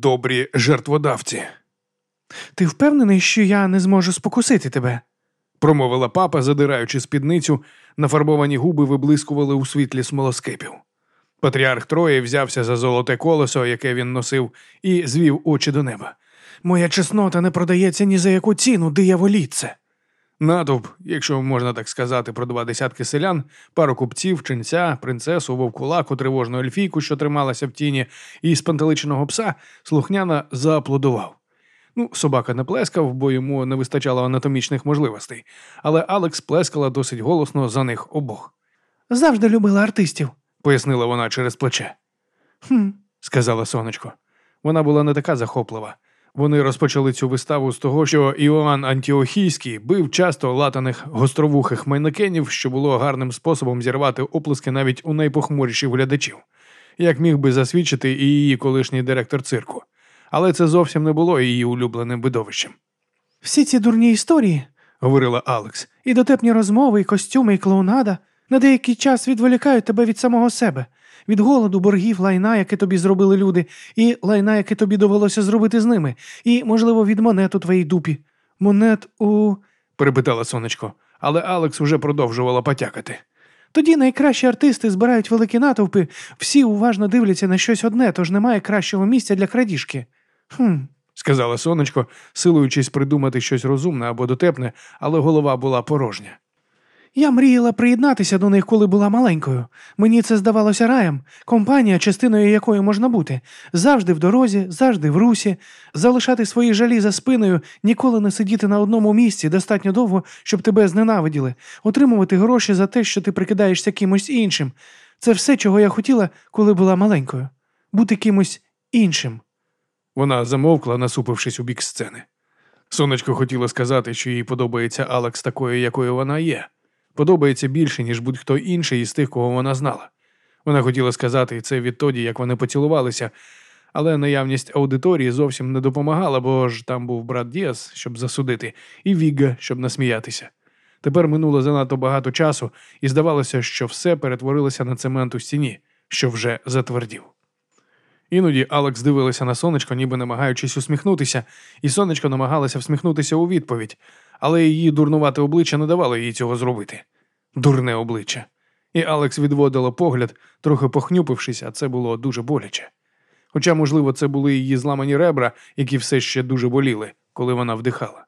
добрі жертводавці. Ти впевнений, що я не зможу спокусити тебе? промовила папа, задираючи спідницю, нафарбовані губи виблискували у світлі смолоскипів. Патріарх Троє взявся за золоте колесо, яке він носив, і звів очі до неба. Моя чеснота не продається ні за яку ціну, дияволіце. Натовп, якщо можна так сказати, про два десятки селян, пару купців, ченця, принцесу, вовкулаку, тривожну ельфійку, що трималася в тіні, і спантеличеного пса, слухняна зааплодував. Ну, собака не плескав, бо йому не вистачало анатомічних можливостей, але Алекс плескала досить голосно за них обох. Завжди любила артистів, пояснила вона через плече. «Хм», – сказала сонечко. Вона була не така захоплива. Вони розпочали цю виставу з того, що Іоанн Антіохійський бив часто латаних гостровухих майнакенів, що було гарним способом зірвати оплески навіть у найпохмуріших глядачів, як міг би засвідчити і її колишній директор цирку. Але це зовсім не було її улюбленим видовищем. Всі ці дурні історії, говорила Алекс, і дотепні розмови, і костюми, і клоунада на деякий час відволікають тебе від самого себе від голоду, боргів, лайна, яке тобі зробили люди, і лайна, яке тобі довелося зробити з ними, і, можливо, від монет у твоїй дупі. Монет у. перепитала сонечко, але Алекс уже продовжувала потякати. Тоді найкращі артисти збирають великі натовпи, всі уважно дивляться на щось одне, тож немає кращого місця для крадіжки. «Хм», – сказала сонечко, силуючись придумати щось розумне або дотепне, але голова була порожня. Я мріяла приєднатися до них, коли була маленькою. Мені це здавалося раєм, компанія, частиною якої можна бути, завжди в дорозі, завжди в русі, залишати свої жалі за спиною, ніколи не сидіти на одному місці достатньо довго, щоб тебе зненавиділи, отримувати гроші за те, що ти прикидаєшся кимось іншим. Це все, чого я хотіла, коли була маленькою, бути кимось іншим. Вона замовкла, насупившись у бік сцени. Сонечко хотіла сказати, що їй подобається Алекс такою, якою вона є подобається більше, ніж будь-хто інший із тих, кого вона знала. Вона хотіла сказати це відтоді, як вони поцілувалися, але наявність аудиторії зовсім не допомагала, бо ж там був брат Діас, щоб засудити, і Вігга, щоб насміятися. Тепер минуло занадто багато часу, і здавалося, що все перетворилося на цемент у стіні, що вже затвердів. Іноді Алекс дивилася на сонечко, ніби намагаючись усміхнутися, і сонечко намагалося всміхнутися у відповідь, але її дурнувате обличчя не давало їй цього зробити. Дурне обличчя. І Алекс відводила погляд, трохи похнюпившись, а це було дуже боляче. Хоча, можливо, це були її зламані ребра, які все ще дуже боліли, коли вона вдихала.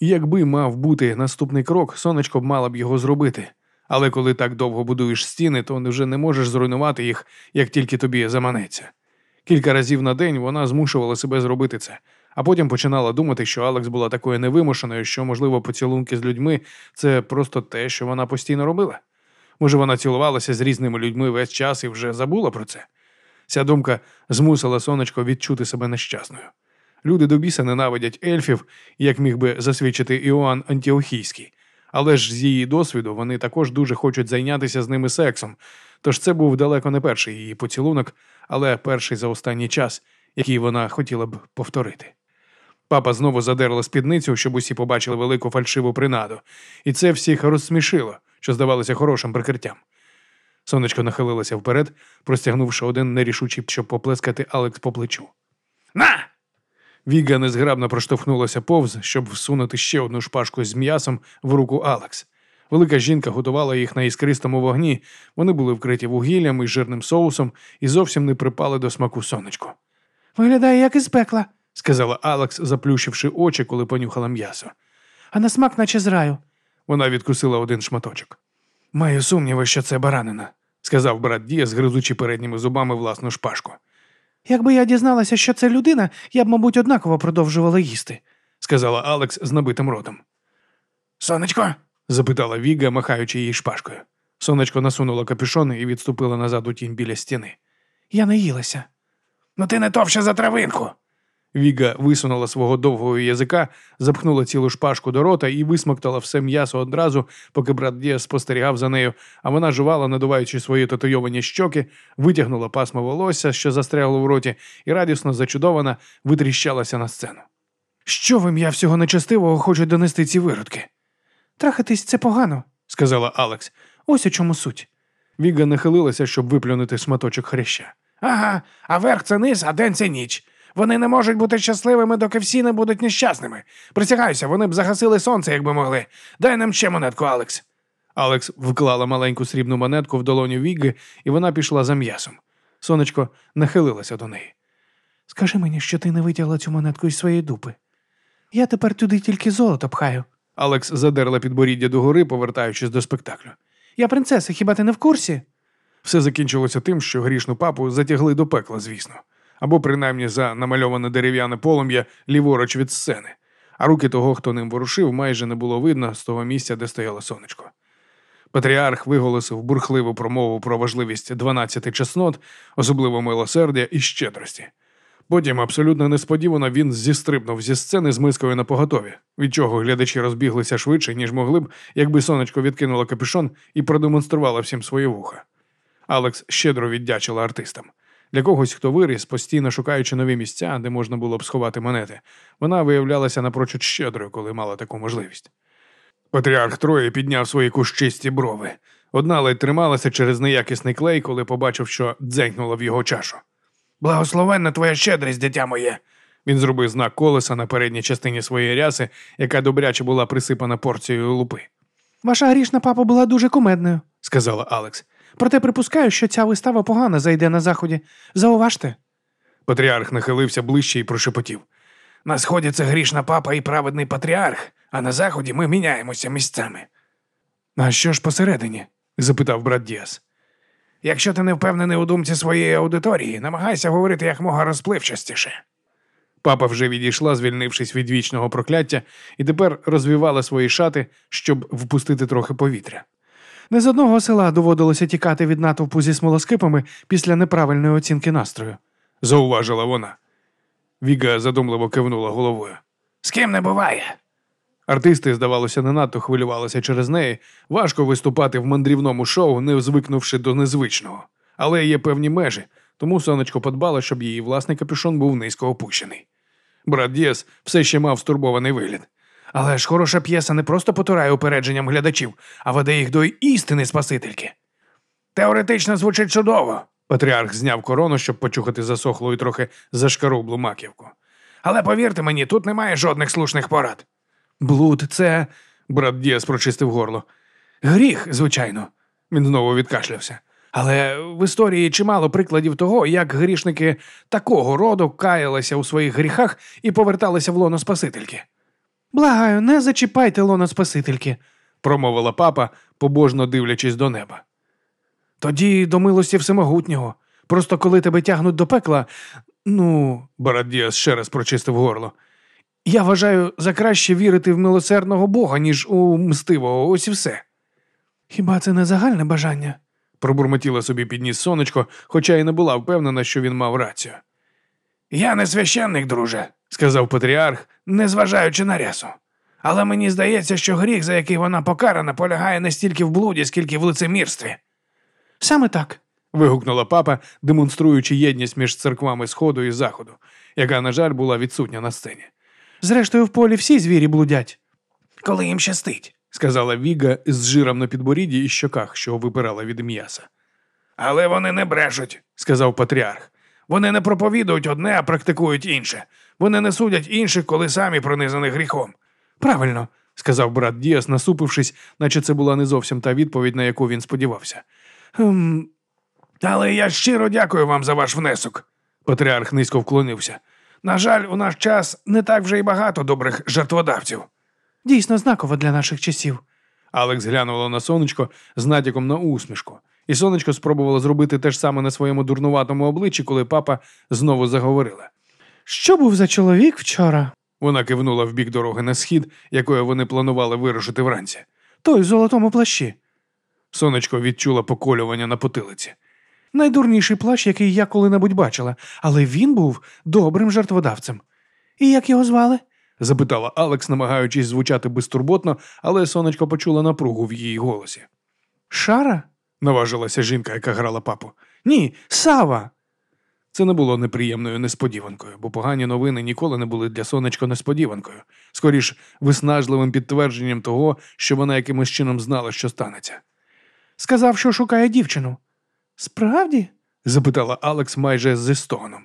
І якби мав бути наступний крок, сонечко б мала б його зробити. Але коли так довго будуєш стіни, то вже не можеш зруйнувати їх, як тільки тобі заманеться. Кілька разів на день вона змушувала себе зробити це, а потім починала думати, що Алекс була такою невимушеною, що, можливо, поцілунки з людьми це просто те, що вона постійно робила. Може, вона цілувалася з різними людьми весь час і вже забула про це. Ця думка змусила сонечко відчути себе нещасною. Люди до біса ненавидять ельфів, як міг би засвідчити Іоанн Антіохійський, але ж з її досвіду вони також дуже хочуть зайнятися з ними сексом. Тож це був далеко не перший її поцілунок, але перший за останній час, який вона хотіла б повторити. Папа знову задерла спідницю, щоб усі побачили велику фальшиву принаду, і це всіх розсмішило, що здавалося хорошим прикриттям. Сонечко нахилилося вперед, простягнувши один нерішучий, щоб поплескати Алекс по плечу. На! Віга незграбно проштовхнулася повз, щоб всунути ще одну шпажку з м'ясом в руку Алекс. Велика жінка готувала їх на іскристому вогні. Вони були вкриті вугіллям і жирним соусом і зовсім не припали до смаку сонечко. Виглядає, як із пекла, сказала Алекс, заплющивши очі, коли понюхала м'ясо. А на смак, наче з раю. Вона відкусила один шматочок. Маю сумніви, що це баранина, сказав брат Діас, гризучи передніми зубами власну шпажку. Якби я дізналася, що це людина, я б, мабуть, однаково продовжувала їсти, сказала Алекс з набитим ротом. Сонечко? запитала Віга, махаючи її шпажкою. Сонечко насунула капюшон і відступила назад у тінь біля стіни. Я не їлася. Ну ти не товща за травинку, Віга висунула свого довгого язика, запхнула цілу шпажку до рота і висмоктала все м'ясо одразу, поки брат Діас спостерігав за нею, а вона жувала, надуваючи свої татуйовані щоки, витягнула пасмо волосся, що застрягло в роті, і радісно зачудована витріщалася на сцену. Що в ім'я всього нечестивого хочуть донести ці виродки? Трахатись це погано, сказала Алекс. Ось у чому суть. Віга нахилилася, щоб виплюнути шматочок хряща. Ага, а верх це низ, а день це ніч. Вони не можуть бути щасливими, доки всі не будуть нещасними. Присягаюся, вони б загасили сонце, якби могли. Дай нам ще монетку, Алекс. Алекс вклала маленьку срібну монетку в долоню Вігги, і вона пішла за м'ясом. Сонечко нахилилася до неї. Скажи мені, що ти не витягла цю монетку із своєї дупи. Я тепер туди тільки золото пхаю. Алекс задерла підборіддя догори, повертаючись до спектаклю. Я принцеса, хіба ти не в курсі? Все закінчилося тим, що грішну папу затягли до пекла, звісно, або принаймні за намальоване дерев'яне полум'я ліворуч від сцени, а руки того, хто ним ворушив, майже не було видно з того місця, де стояло сонечко. Патріарх виголосив бурхливу промову про важливість 12 чеснот, особливо милосердя і щедрості. Потім, абсолютно несподівано, він зістрибнув зі сцени з мискою на поготові, від чого глядачі розбіглися швидше, ніж могли б, якби сонечко відкинуло капюшон і продемонструвало всім своє вуха. Алекс щедро віддячила артистам. Для когось, хто виріс, постійно шукаючи нові місця, де можна було б сховати монети, вона виявлялася напрочуд щедрою, коли мала таку можливість. Патріарх Троє підняв свої кущисті брови. Одна ледь трималася через неякісний клей, коли побачив, що дзенькнула в його чашу. Благословенна твоя щедрість, дитя моє. Він зробив знак колеса на передній частині своєї ряси, яка добряче була присипана порцією лупи, Ваша грішна папа була дуже кумедною, сказала Алекс. Проте припускаю, що ця вистава погано зайде на заході. Зауважте. Патріарх нахилився ближче і прошепотів. На сході це грішна папа і праведний патріарх, а на заході ми міняємося місцями. А що ж посередині? запитав брат Діас. Якщо ти не впевнений у думці своєї аудиторії, намагайся говорити якмога розпливчастіше. Папа вже відійшла, звільнившись від вічного прокляття, і тепер розвівала свої шати, щоб впустити трохи повітря. Не з одного села доводилося тікати від натовпу зі смолоскипами після неправильної оцінки настрою. Зауважила вона. Віга задумливо кивнула головою. З ким не буває. Артисти, здавалося, не надто хвилювалися через неї. Важко виступати в мандрівному шоу, не звикнувши до незвичного. Але є певні межі, тому сонечко подбала, щоб її власний капюшон був низько опущений. Брат Діас все ще мав стурбований вигляд. Але ж хороша п'єса не просто потурає упередженням глядачів, а веде їх до істини Спасительки. Теоретично звучить чудово, Патріарх зняв корону, щоб почухати засохлу і трохи зашкарублу маківку. але повірте мені, тут немає жодних слушних порад. Блуд, це Брат Діас прочистив горло. Гріх, звичайно. Він знову відкашлявся. Але в історії чимало прикладів того, як грішники такого роду каялися у своїх гріхах і поверталися в лоно Спасительки. Благаю, не зачіпайте лоно Спасительки. промовила папа, побожно дивлячись до неба. Тоді до милості всемогутнього. Просто коли тебе тягнуть до пекла, ну, Брат ще раз прочистив горло. я вважаю за краще вірити в милосердного Бога, ніж у мстивого, ось і все. Хіба це не загальне бажання? Пробурмотіла собі підніс сонечко, хоча й не була впевнена, що він мав рацію. Я не священник, друже, Сказав патріарх, незважаючи на рясу. Але мені здається, що гріх, за який вона покарана, полягає не стільки в блуді, скільки в лицемірстві. Саме так. вигукнула папа, демонструючи єдність між церквами Сходу і Заходу, яка, на жаль, була відсутня на сцені. Зрештою, в полі всі звірі блудять. Коли їм щастить. Сказала Віга з жиром на підборідді і щоках, що випирала від м'яса. Але вони не брешуть, Сказав патріарх. Вони не проповідують одне, а практикують інше. Вони не судять інших, коли самі пронизані гріхом. Правильно. сказав брат Діас, насупившись, наче це була не зовсім та відповідь, на яку він сподівався. Ем, Але я щиро дякую вам за ваш внесок. Патріарх низько вклонився. На жаль, у наш час не так вже й багато добрих жертводавців. дійсно знаково для наших часів. Алекс глянула на сонечко з натяком на усмішку, і сонечко спробувало зробити те ж саме на своєму дурнуватому обличчі, коли папа знову заговорила. Що був за чоловік вчора? Вона кивнула в бік дороги на схід, якою вони планували вирушити вранці. Той в золотому плащі. Сонечко відчула поколювання на потилиці. Найдурніший плащ, який я коли-небудь бачила, але він був добрим жертводавцем. І як його звали? запитала Алекс, намагаючись звучати безтурботно, але сонечко почула напругу в її голосі. Шара? Наважилася жінка, яка грала папу. Ні, Сава. Це не було неприємною несподіванкою, бо погані новини ніколи не були для сонечко несподіванкою, скоріш виснажливим підтвердженням того, що вона якимось чином знала, що станеться. Сказав, що шукає дівчину. Справді? запитала Алекс майже зі стоном.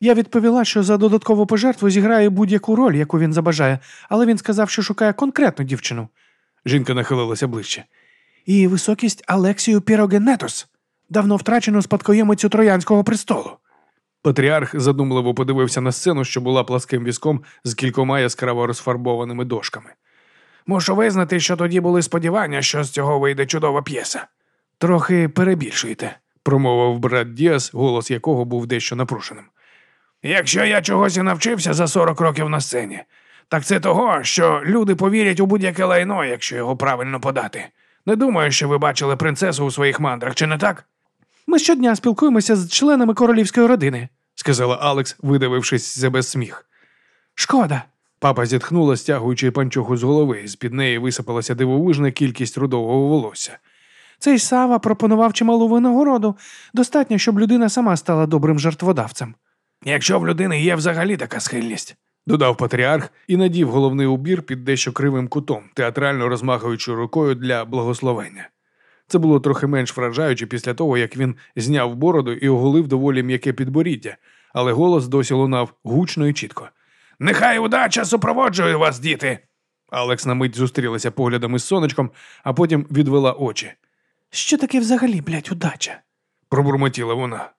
Я відповіла, що за додаткову пожертву зіграє будь-яку роль, яку він забажає, але він сказав, що шукає конкретну дівчину. Жінка нахилилася ближче. І високість Алексію Пірогенетос, давно втрачену спадкоємицю Троянського престолу. Патріарх задумливо подивився на сцену, що була пласким візком з кількома яскраво розфарбованими дошками. Мушу визнати, що тоді були сподівання, що з цього вийде чудова п'єса. Трохи перебільшуєте, промовив брат Діас, голос якого був дещо напрушеним. Якщо я чогось і навчився за 40 років на сцені, так це того, що люди повірять у будь-яке лайно, якщо його правильно подати. Не думаю, що ви бачили принцесу у своїх мандрах, чи не так? Ми щодня спілкуємося з членами королівської родини. сказала Алекс, видавившись себе сміх. Шкода. Папа зітхнула, стягуючи панчоху з голови, з під неї висипалася дивовижна кількість рудового волосся. Цей Сава пропонував чималу винагороду. Достатньо, щоб людина сама стала добрим жертводавцем. Якщо в людини є взагалі така схильність. Додав патріарх і надів головний убір під дещо кривим кутом, театрально розмахуючи рукою для благословення. Це було трохи менш вражаюче після того, як він зняв бороду і оголив доволі м'яке підборіддя, але голос досі лунав гучно і чітко. Нехай удача супроводжує вас, діти. Алекс на мить зустрілася поглядами з сонечком, а потім відвела очі. Що таке взагалі, блядь, удача? Пробурмотіла вона.